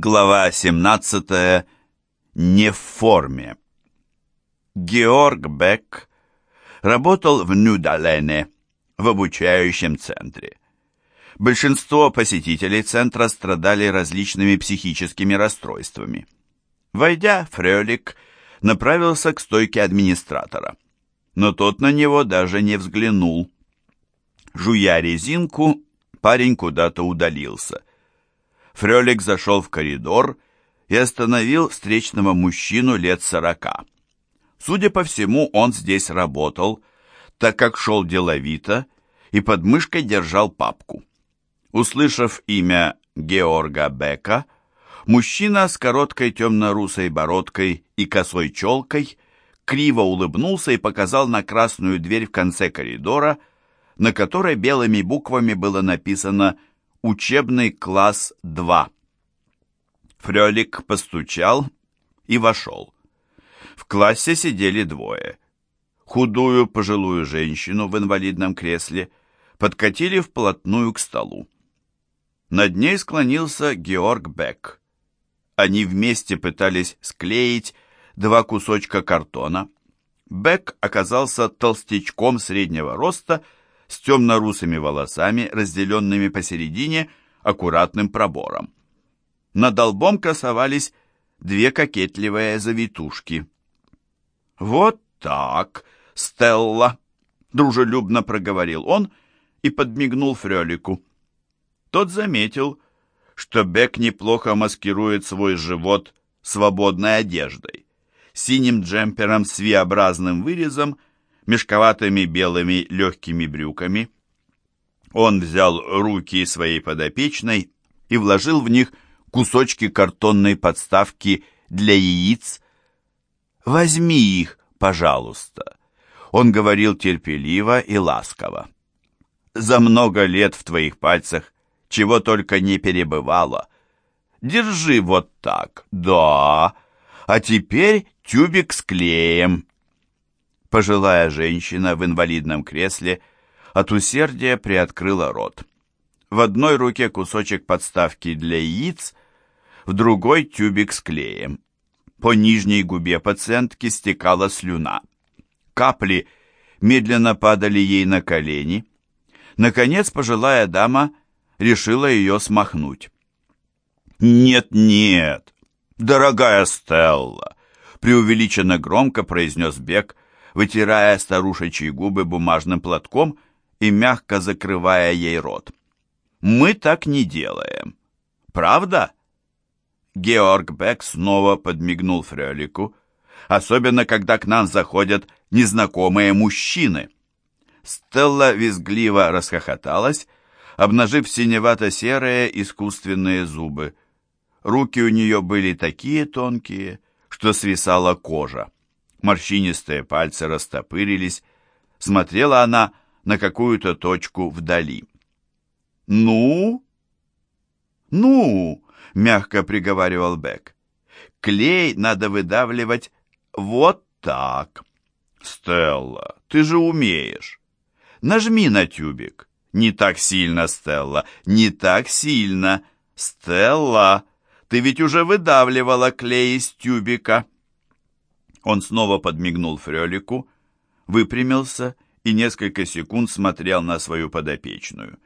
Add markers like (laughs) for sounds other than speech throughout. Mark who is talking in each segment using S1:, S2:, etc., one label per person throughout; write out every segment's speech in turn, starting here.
S1: Глава 17. Не в форме. Георг Бек работал в Нюдалене, в обучающем центре. Большинство посетителей центра страдали различными психическими расстройствами. Войдя, Фрелик направился к стойке администратора, но тот на него даже не взглянул. Жуя резинку, парень куда-то удалился. Фрелик зашел в коридор и остановил встречного мужчину лет сорока. Судя по всему, он здесь работал, так как шел деловито и под мышкой держал папку. Услышав имя Георга Бека, мужчина с короткой темно-русой бородкой и косой челкой криво улыбнулся и показал на красную дверь в конце коридора, на которой белыми буквами было написано «Связь» Учебный класс 2. Фрелик постучал и вошел. В классе сидели двое. Худую пожилую женщину в инвалидном кресле подкатили вплотную к столу. Над ней склонился Георг Бек. Они вместе пытались склеить два кусочка картона. Бек оказался толстячком среднего роста с темно-русыми волосами, разделенными посередине аккуратным пробором. Над лбом красовались две кокетливые завитушки. «Вот так, Стелла!» — дружелюбно проговорил он и подмигнул Фрелику. Тот заметил, что Бек неплохо маскирует свой живот свободной одеждой, синим джемпером с V-образным вырезом мешковатыми белыми легкими брюками. Он взял руки своей подопечной и вложил в них кусочки картонной подставки для яиц. «Возьми их, пожалуйста», — он говорил терпеливо и ласково. «За много лет в твоих пальцах чего только не перебывало. Держи вот так, да, а теперь тюбик с клеем». Пожилая женщина в инвалидном кресле от усердия приоткрыла рот. В одной руке кусочек подставки для яиц, в другой тюбик с клеем. По нижней губе пациентки стекала слюна. Капли медленно падали ей на колени. Наконец пожилая дама решила ее смахнуть. «Нет-нет, дорогая Стелла!» преувеличенно громко произнес Бек, вытирая старушечьи губы бумажным платком и мягко закрывая ей рот. «Мы так не делаем. Правда?» Георг Бек снова подмигнул Фрелику, особенно когда к нам заходят незнакомые мужчины. Стелла визгливо расхохоталась, обнажив синевато-серые искусственные зубы. Руки у нее были такие тонкие, что свисала кожа. Морщинистые пальцы растопырились. Смотрела она на какую-то точку вдали. «Ну?» «Ну?» — мягко приговаривал Бек. «Клей надо выдавливать вот так». «Стелла, ты же умеешь. Нажми на тюбик». «Не так сильно, Стелла, не так сильно. Стелла, ты ведь уже выдавливала клей из тюбика». Он снова подмигнул Фрелику, выпрямился и несколько секунд смотрел на свою подопечную.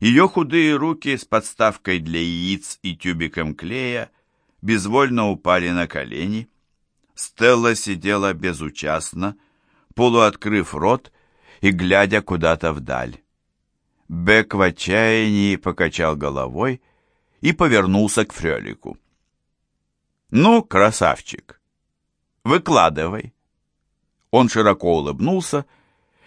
S1: Ее худые руки с подставкой для яиц и тюбиком клея безвольно упали на колени. Стелла сидела безучастно, полуоткрыв рот и глядя куда-то вдаль. Бек в отчаянии покачал головой и повернулся к Фрелику. «Ну, красавчик, Выкладывай. Он широко улыбнулся,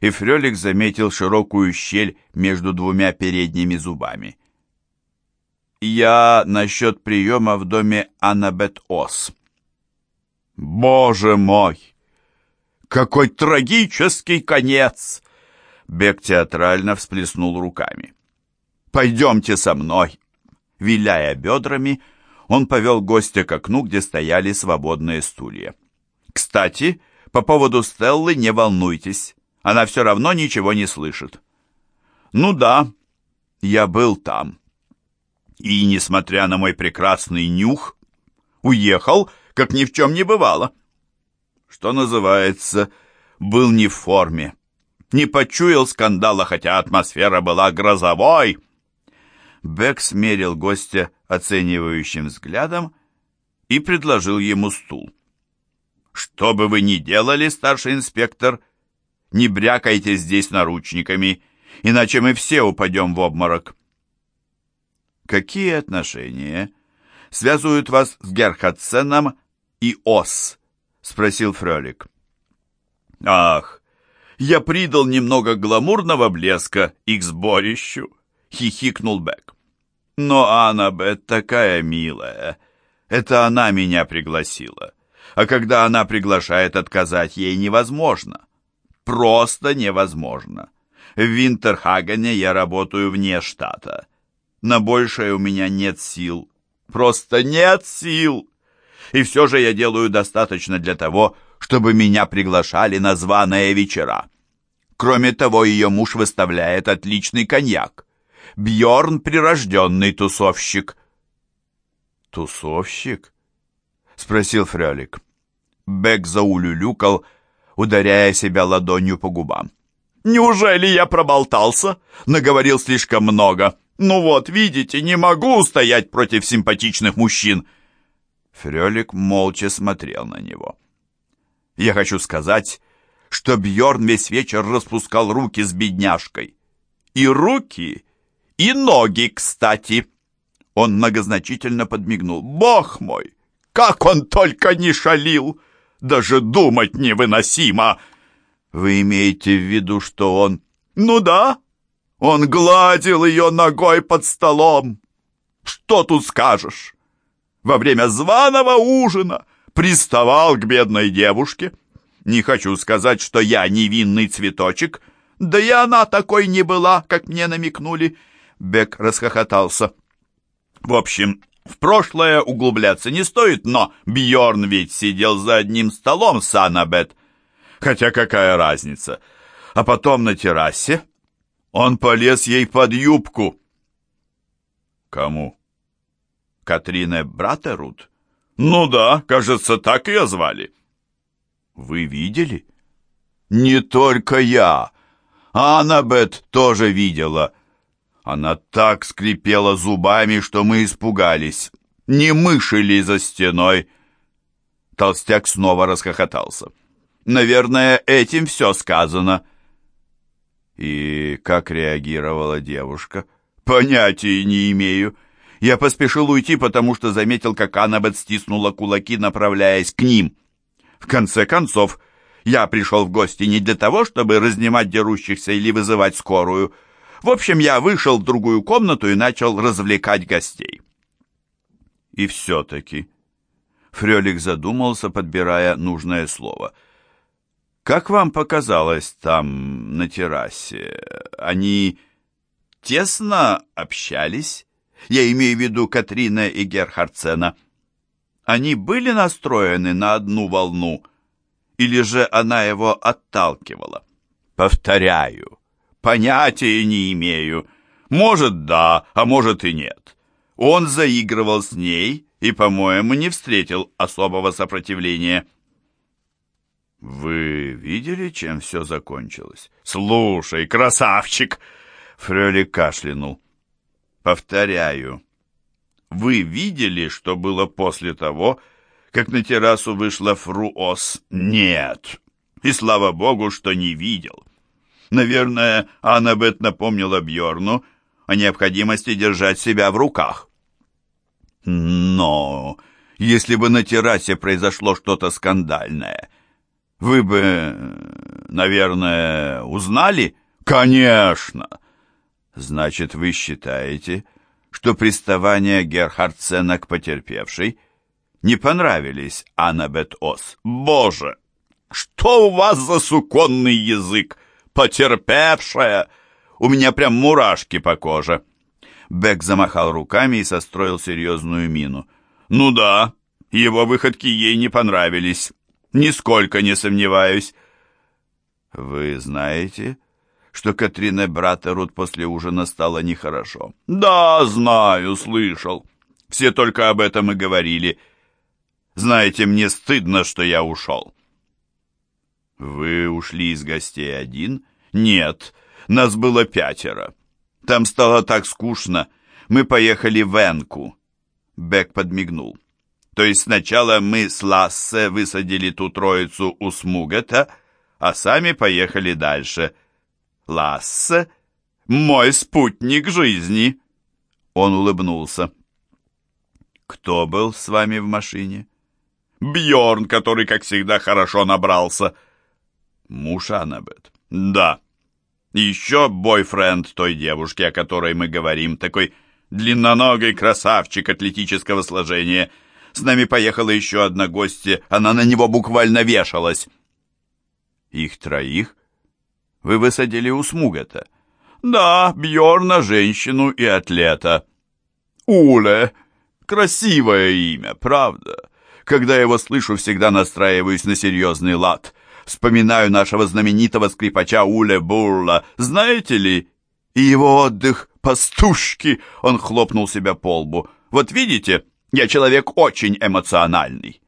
S1: и Фрелик заметил широкую щель между двумя передними зубами. «Я насчет приема в доме Аннабет Ос». «Боже мой! Какой трагический конец!» Бек театрально всплеснул руками. «Пойдемте со мной!» Виляя бедрами, он повел гостя к окну, где стояли свободные стулья. Кстати, по поводу Стеллы не волнуйтесь. Она все равно ничего не слышит. Ну да, я был там. И, несмотря на мой прекрасный нюх, уехал, как ни в чем не бывало. Что называется, был не в форме. Не почуял скандала, хотя атмосфера была грозовой. Бек смерил гостя оценивающим взглядом и предложил ему стул. «Что бы вы ни делали, старший инспектор, не брякайте здесь наручниками, иначе мы все упадем в обморок». «Какие отношения связывают вас с Герхардсеном и Ос?» — спросил Фролик. «Ах, я придал немного гламурного блеска их сборищу», — хихикнул Бек. «Но Аннабет такая милая. Это она меня пригласила. А когда она приглашает, отказать ей невозможно. Просто невозможно. В Винтерхагене я работаю вне штата. На большее у меня нет сил. Просто нет сил. И все же я делаю достаточно для того, чтобы меня приглашали на званые вечера. Кроме того, ее муж выставляет отличный коньяк. Бьорн прирожденный тусовщик. «Тусовщик?» — спросил Фрелик. Бек заулюлюкал, ударяя себя ладонью по губам. «Неужели я проболтался? Наговорил слишком много. «Ну вот, видите, не могу устоять против симпатичных мужчин!» Фрелик молча смотрел на него. «Я хочу сказать, что Бьорн весь вечер распускал руки с бедняжкой. И руки, и ноги, кстати!» Он многозначительно подмигнул. «Бог мой! Как он только не шалил! Даже думать невыносимо!» «Вы имеете в виду, что он...» «Ну да, он гладил ее ногой под столом. Что тут скажешь? Во время званого ужина приставал к бедной девушке. Не хочу сказать, что я невинный цветочек, да и она такой не была, как мне намекнули. Бек расхохотался. В общем, в прошлое углубляться не стоит, но Бьорн ведь сидел за одним столом с Аннабет. Хотя какая разница? А потом на террасе он полез ей под юбку. Кому? Катрине Братерут? Ну да, кажется, так ее звали. Вы видели? Не только я. Аннабет тоже видела. Она так скрипела зубами, что мы испугались. Не мыши ли за стеной? Толстяк снова расхохотался. Наверное, этим все сказано. И как реагировала девушка? Понятия не имею. Я поспешил уйти, потому что заметил, как Аннабет стиснула кулаки, направляясь к ним. В конце концов, я пришел в гости не для того, чтобы разнимать дерущихся или вызывать скорую. В общем, я вышел в другую комнату и начал развлекать гостей. И все-таки... Фрелик задумался, подбирая нужное слово — как вам показалось там, на террасе? Они тесно общались? Я имею в виду Катрина и Герхардсена. Они были настроены на одну волну? Или же она его отталкивала? Повторяю, понятия не имею. Может, да, а может и нет. Он заигрывал с ней и, по-моему, не встретил особого сопротивления. «Вы видели, чем все закончилось?» «Слушай, красавчик!» Фрёли кашлянул. «Повторяю, вы видели, что было после того, как на террасу вышла Фруос?» «Нет!» И слава богу, что не видел. Наверное, Аннабет напомнила Бьорну о необходимости держать себя в руках. Но если бы на террасе произошло что-то скандальное, вы бы, наверное, узнали? Конечно. Значит, вы считаете, что приставания Герхардсена к потерпевшей не понравились Аннабет Ос? Боже, что у вас за суконный язык? Потерпевшая! У меня прям мурашки по коже. Бек замахал руками и состроил серьезную мину. Ну да, его выходки ей не понравились. Нисколько не сомневаюсь. Вы знаете, что Катрине Братерут после ужина стало нехорошо. «Да, знаю, слышал. Все только об этом и говорили. Знаете, мне стыдно, что я ушел». «Вы ушли из гостей один?» «Нет, нас было пятеро. Там стало так скучно. Мы поехали в Энку». Бек подмигнул. «То есть сначала мы с Лассе высадили ту троицу у Смугета, а сами поехали дальше. Лассе — мой спутник жизни!» Он улыбнулся. «Кто был с вами в машине?» Бьорн, который, как всегда, хорошо набрался. Муж Аннабет. Да. Еще бойфренд той девушки, о которой мы говорим, такой длинноногий красавчик атлетического сложения. С нами поехала еще одна гостья, она на него буквально вешалась. Их троих? Вы высадили у Смугата? Да, Бьорна, женщину и атлета. Уле. Красивое имя, правда? Когда его слышу, всегда настраиваюсь на серьезный лад. Вспоминаю нашего знаменитого скрипача Уле Бурла. Знаете ли? И его отдых пастушки. Он хлопнул себя по лбу. Вот видите, я человек очень эмоциональный.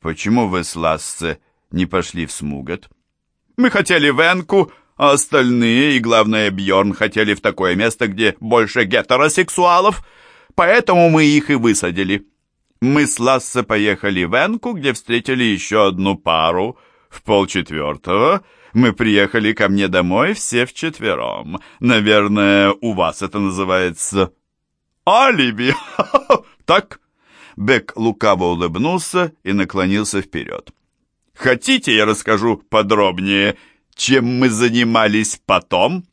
S1: Почему вы с Лассе не пошли в Смугат? Мы хотели в Энку, а остальные, и главное Бьорн, хотели в такое место, где больше гетеросексуалов, поэтому мы их и высадили. Мы с Лассе поехали в Энку, где встретили еще одну пару. В полчетвертого мы приехали ко мне домой все вчетвером. Наверное, у вас это называется алиби. (laughs) Так? Бек лукаво улыбнулся и наклонился вперед. Хотите, я расскажу подробнее, чем мы занимались потом?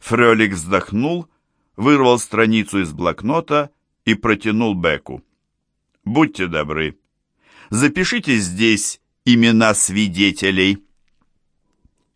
S1: Фрелик вздохнул, вырвал страницу из блокнота и протянул Беку. Будьте добры, запишите здесь имена свидетелей.